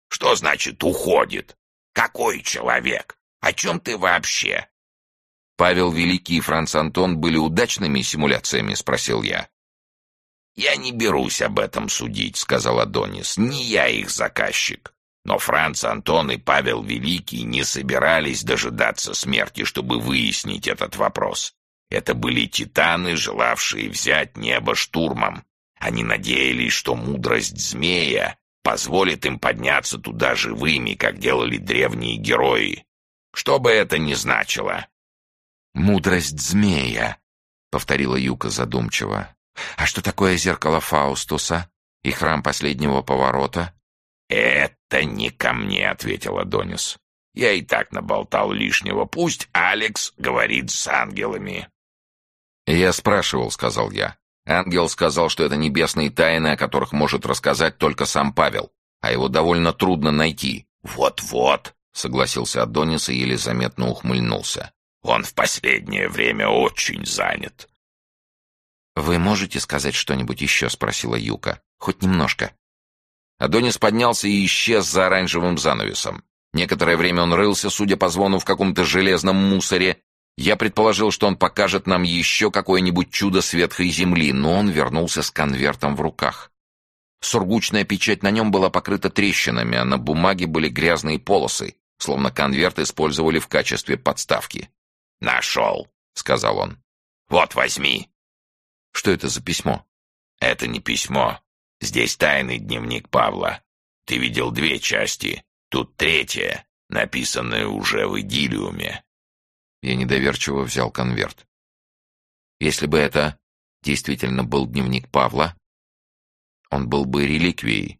«Что значит «уходит»? Какой человек? О чем ты вообще?» «Павел Великий и Франц Антон были удачными симуляциями?» — спросил я. «Я не берусь об этом судить», — сказал Адонис. «Не я их заказчик. Но Франц Антон и Павел Великий не собирались дожидаться смерти, чтобы выяснить этот вопрос. Это были титаны, желавшие взять небо штурмом. Они надеялись, что мудрость змея позволит им подняться туда живыми, как делали древние герои. Что бы это ни значило. «Мудрость змея», — повторила Юка задумчиво. «А что такое зеркало Фаустуса и храм последнего поворота?» «Это не ко мне», — ответил Адонис. «Я и так наболтал лишнего. Пусть Алекс говорит с ангелами». «Я спрашивал», — сказал я. Ангел сказал, что это небесные тайны, о которых может рассказать только сам Павел, а его довольно трудно найти. «Вот-вот», — согласился Адонис и еле заметно ухмыльнулся. Он в последнее время очень занят. «Вы можете сказать что-нибудь еще?» — спросила Юка. «Хоть немножко». Адонис поднялся и исчез за оранжевым занавесом. Некоторое время он рылся, судя по звону, в каком-то железном мусоре. Я предположил, что он покажет нам еще какое-нибудь чудо с ветхой земли, но он вернулся с конвертом в руках. Сургучная печать на нем была покрыта трещинами, а на бумаге были грязные полосы, словно конверт использовали в качестве подставки. «Нашел», — сказал он. «Вот, возьми». «Что это за письмо?» «Это не письмо. Здесь тайный дневник Павла. Ты видел две части. Тут третья, написанная уже в идиллиуме». Я недоверчиво взял конверт. Если бы это действительно был дневник Павла, он был бы реликвией.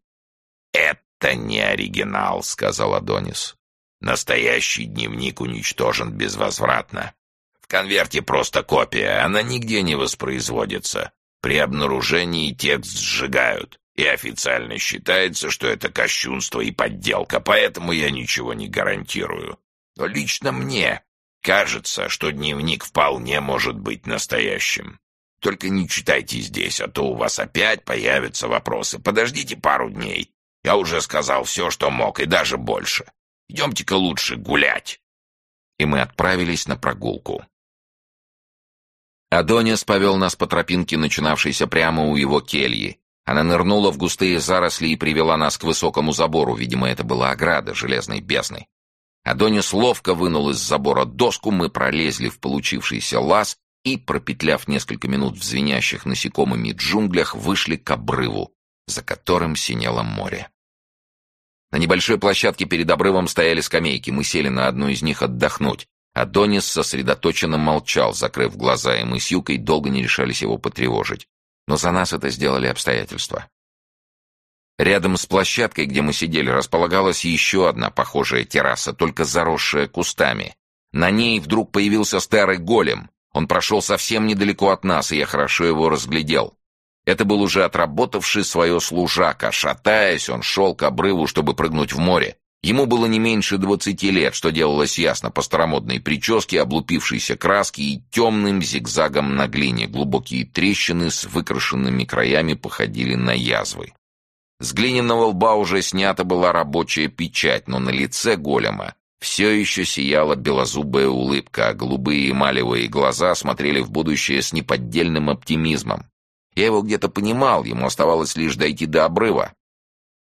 «Это не оригинал», — сказал Адонис. Настоящий дневник уничтожен безвозвратно. В конверте просто копия, она нигде не воспроизводится. При обнаружении текст сжигают, и официально считается, что это кощунство и подделка, поэтому я ничего не гарантирую. Но лично мне кажется, что дневник вполне может быть настоящим. Только не читайте здесь, а то у вас опять появятся вопросы. Подождите пару дней. Я уже сказал все, что мог, и даже больше. Идемте-ка лучше гулять. И мы отправились на прогулку. Адонис повел нас по тропинке, начинавшейся прямо у его кельи. Она нырнула в густые заросли и привела нас к высокому забору. Видимо, это была ограда железной бездны. Адонис ловко вынул из забора доску, мы пролезли в получившийся лаз и, пропетляв несколько минут в звенящих насекомыми джунглях, вышли к обрыву, за которым синело море. На небольшой площадке перед обрывом стояли скамейки. Мы сели на одну из них отдохнуть. Адонис сосредоточенно молчал, закрыв глаза, и мы с Юкой долго не решались его потревожить. Но за нас это сделали обстоятельства. Рядом с площадкой, где мы сидели, располагалась еще одна похожая терраса, только заросшая кустами. На ней вдруг появился старый голем. Он прошел совсем недалеко от нас, и я хорошо его разглядел. Это был уже отработавший свое служака. Шатаясь, он шел к обрыву, чтобы прыгнуть в море. Ему было не меньше двадцати лет, что делалось ясно по старомодной прическе, облупившейся краски и темным зигзагом на глине. Глубокие трещины с выкрашенными краями походили на язвы. С глиняного лба уже снята была рабочая печать, но на лице голема все еще сияла белозубая улыбка, а голубые эмалевые глаза смотрели в будущее с неподдельным оптимизмом. Я его где-то понимал, ему оставалось лишь дойти до обрыва.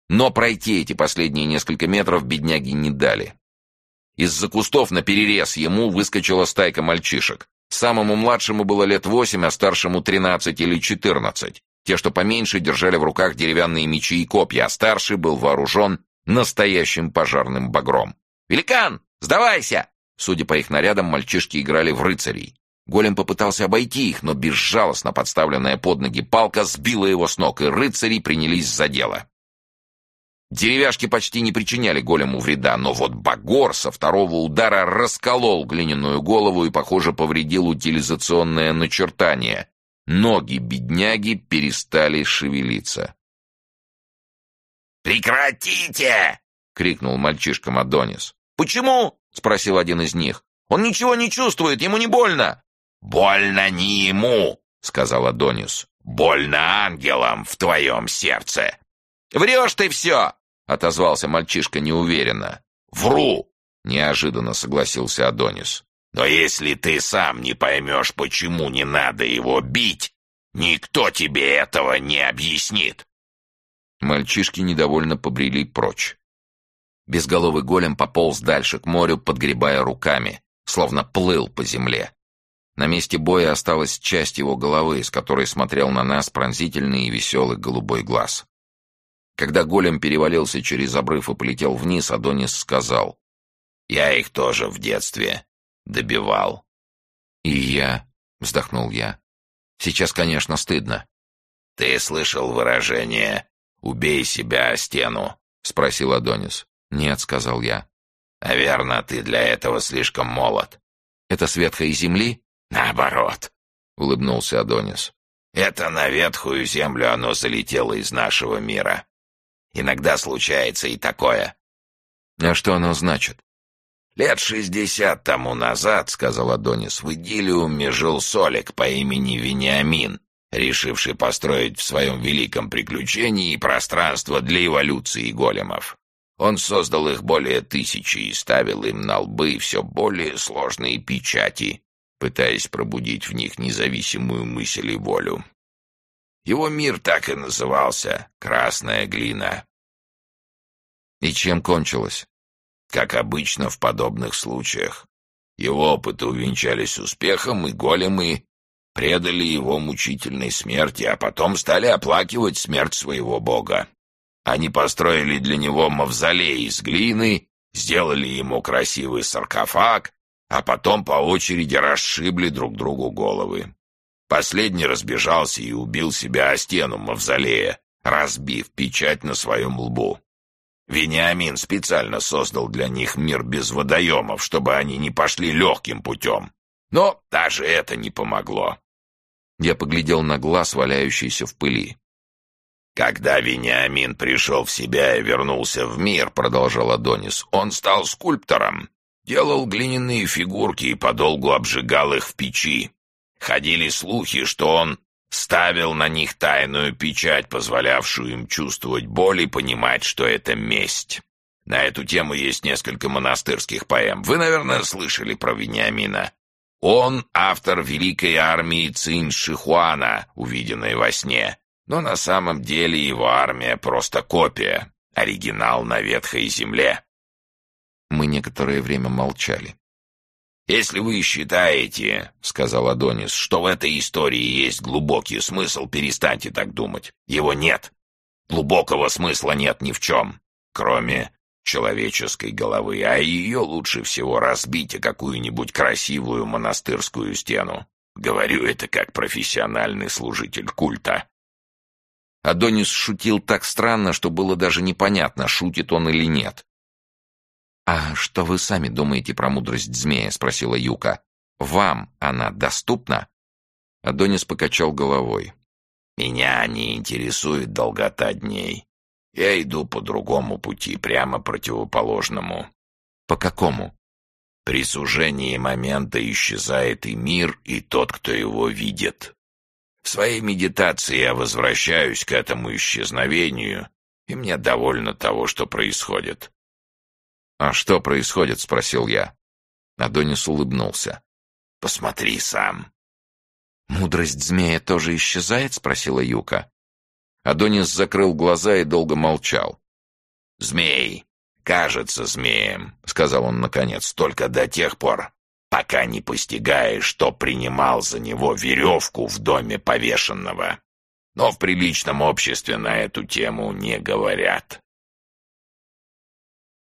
Но пройти эти последние несколько метров бедняги не дали. Из-за кустов на перерез ему выскочила стайка мальчишек. Самому младшему было лет восемь, а старшему тринадцать или четырнадцать. Те, что поменьше, держали в руках деревянные мечи и копья, а старший был вооружен настоящим пожарным багром. «Великан, сдавайся!» Судя по их нарядам, мальчишки играли в рыцарей. Голем попытался обойти их, но безжалостно подставленная под ноги палка сбила его с ног, и рыцари принялись за дело. Деревяшки почти не причиняли голему вреда, но вот Багор со второго удара расколол глиняную голову и, похоже, повредил утилизационное начертание. Ноги бедняги перестали шевелиться. «Прекратите!» — крикнул мальчишкам Адонис. «Почему?» — спросил один из них. «Он ничего не чувствует, ему не больно». «Больно не ему!» — сказал Адонис. «Больно ангелам в твоем сердце!» «Врешь ты все!» — отозвался мальчишка неуверенно. «Вру!» — неожиданно согласился Адонис. «Но если ты сам не поймешь, почему не надо его бить, никто тебе этого не объяснит!» Мальчишки недовольно побрели прочь. Безголовый голем пополз дальше к морю, подгребая руками, словно плыл по земле. На месте боя осталась часть его головы, с которой смотрел на нас пронзительный и веселый голубой глаз. Когда голем перевалился через обрыв и полетел вниз, Адонис сказал, «Я их тоже в детстве добивал». «И я», — вздохнул я, — «сейчас, конечно, стыдно». «Ты слышал выражение «убей себя о стену»?» — спросил Адонис. «Нет», — сказал я. «Наверное, ты для этого слишком молод». «Это с ветхой земли?» «Наоборот», — улыбнулся Адонис. «Это на ветхую землю оно залетело из нашего мира. Иногда случается и такое». «А что оно значит?» «Лет шестьдесят тому назад, — сказал Адонис, — в Идилиуме жил Солик по имени Вениамин, решивший построить в своем великом приключении пространство для эволюции големов. Он создал их более тысячи и ставил им на лбы все более сложные печати, пытаясь пробудить в них независимую мысль и волю. Его мир так и назывался «Красная глина». И чем кончилось? Как обычно в подобных случаях. Его опыты увенчались успехом, и големы предали его мучительной смерти, а потом стали оплакивать смерть своего бога. Они построили для него мавзолей из глины, сделали ему красивый саркофаг, а потом по очереди расшибли друг другу головы. Последний разбежался и убил себя о стену мавзолея, разбив печать на своем лбу. Вениамин специально создал для них мир без водоемов, чтобы они не пошли легким путем. Но даже это не помогло. Я поглядел на глаз, валяющийся в пыли. «Когда Вениамин пришел в себя и вернулся в мир», — продолжал Адонис, — «он стал скульптором, делал глиняные фигурки и подолгу обжигал их в печи. Ходили слухи, что он ставил на них тайную печать, позволявшую им чувствовать боль и понимать, что это месть. На эту тему есть несколько монастырских поэм. Вы, наверное, слышали про Вениамина. Он автор великой армии Цин Шихуана, увиденной во сне. Но на самом деле его армия просто копия, оригинал на ветхой земле. Мы некоторое время молчали. «Если вы считаете, — сказал Адонис, — что в этой истории есть глубокий смысл, перестаньте так думать. Его нет. Глубокого смысла нет ни в чем, кроме человеческой головы, а ее лучше всего разбить о какую-нибудь красивую монастырскую стену. Говорю это как профессиональный служитель культа. Адонис шутил так странно, что было даже непонятно, шутит он или нет. «А что вы сами думаете про мудрость змея?» — спросила Юка. «Вам она доступна?» Адонис покачал головой. «Меня не интересует долгота дней. Я иду по другому пути, прямо противоположному». «По какому?» «При сужении момента исчезает и мир, и тот, кто его видит. В своей медитации я возвращаюсь к этому исчезновению, и мне довольно того, что происходит. «А что происходит?» — спросил я. Адонис улыбнулся. «Посмотри сам». «Мудрость змея тоже исчезает?» — спросила Юка. Адонис закрыл глаза и долго молчал. «Змей кажется змеем», — сказал он наконец, — «только до тех пор, пока не постигаешь, что принимал за него веревку в доме повешенного. Но в приличном обществе на эту тему не говорят».